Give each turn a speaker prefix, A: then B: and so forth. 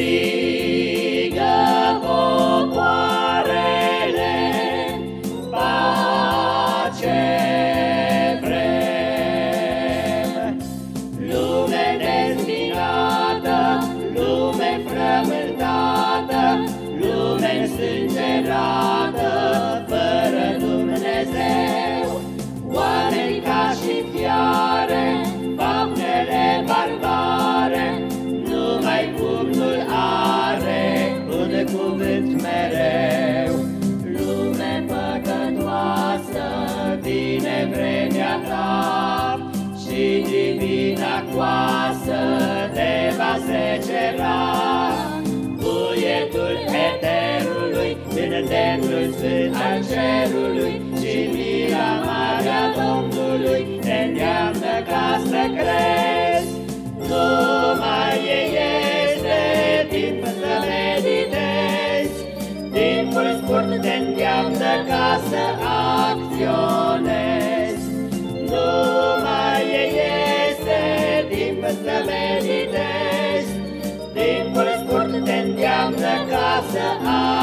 A: see. sunt mereu. Lume păcătoasă, vine vremea ta și divina coasă te va secera. Buietul eterului, din templul sfânt al cerului și mila Maria Domnului te îndeamnă ca să crezi. Timpul scurt te îndeamnă ca să acționezi. Nu mai este timp să meditezi Timpul scurt te îndeamnă ca să acționezi